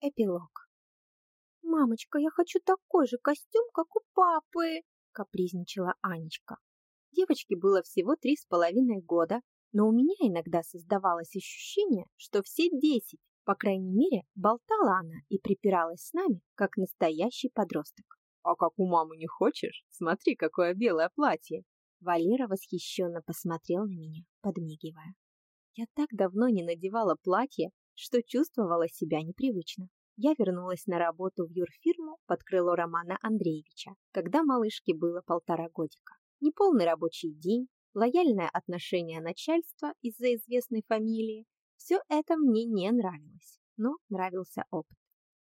Эпилог. «Мамочка, я хочу такой же костюм, как у папы!» — капризничала Анечка. Девочке было всего три с половиной года, но у меня иногда создавалось ощущение, что все десять, по крайней мере, болтала она и припиралась с нами, как настоящий подросток. «А как у мамы не хочешь? Смотри, какое белое платье!» Валера восхищенно посмотрел на меня, подмигивая. Я так давно не надевала платье, что чувствовала себя непривычно. Я вернулась на работу в юрфирму под крыло Романа Андреевича, когда малышке было полтора годика. Неполный рабочий день, лояльное отношение начальства из-за известной фамилии – все это мне не нравилось, но нравился опыт.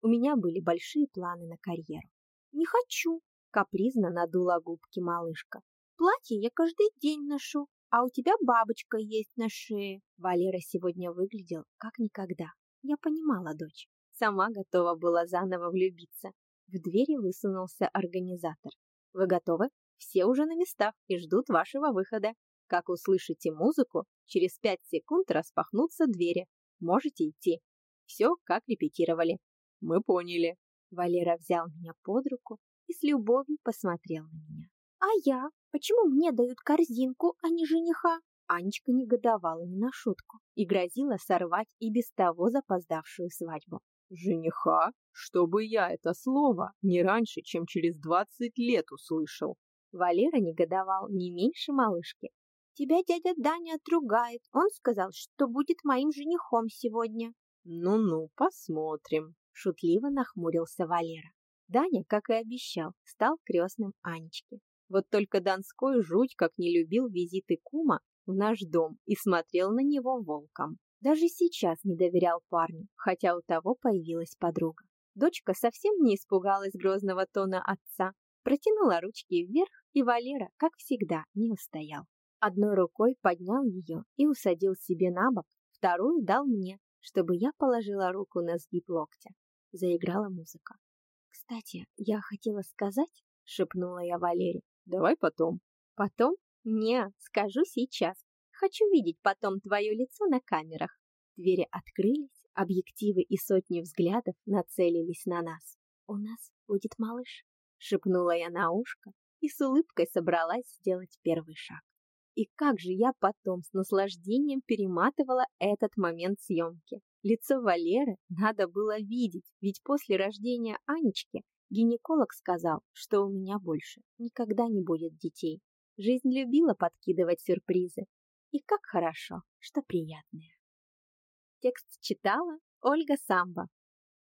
У меня были большие планы на карьеру. «Не хочу!» – капризно надула губки малышка. «Платье я каждый день ношу, а у тебя бабочка есть на шее». Валера сегодня выглядел как никогда. Я понимала дочь. Сама готова была заново влюбиться. В двери высунулся организатор. «Вы готовы? Все уже на местах и ждут вашего выхода. Как услышите музыку, через пять секунд распахнутся двери. Можете идти. Все, как репетировали». «Мы поняли». Валера взял меня под руку и с любовью посмотрел на меня. «А я? Почему мне дают корзинку, а не жениха?» Анечка негодовала не на шутку и грозила сорвать и без того запоздавшую свадьбу. «Жениха? Чтобы я это слово не раньше, чем через двадцать лет услышал!» Валера негодовал не меньше малышки. «Тебя дядя Даня отругает. Он сказал, что будет моим женихом сегодня». «Ну-ну, посмотрим», — шутливо нахмурился Валера. Даня, как и обещал, стал крестным Анечки. Вот только Донской жуть как не любил визиты кума в наш дом и смотрел на него волком. Даже сейчас не доверял парню, хотя у того появилась подруга. Дочка совсем не испугалась грозного тона отца, протянула ручки вверх, и Валера, как всегда, не устоял. Одной рукой поднял ее и усадил себе на бок, вторую дал мне, чтобы я положила руку на сгиб локтя. Заиграла музыка. «Кстати, я хотела сказать», — шепнула я Валере, Давай потом. Потом? Не, скажу сейчас. Хочу видеть потом твое лицо на камерах. Двери открылись, объективы и сотни взглядов нацелились на нас. У нас будет малыш, шепнула я на ушко и с улыбкой собралась сделать первый шаг. И как же я потом с наслаждением перематывала этот момент съемки. Лицо Валеры надо было видеть, ведь после рождения Анечки Гинеколог сказал, что у меня больше никогда не будет детей. Жизнь любила подкидывать сюрпризы. И как хорошо, что приятные. Текст читала Ольга Самба.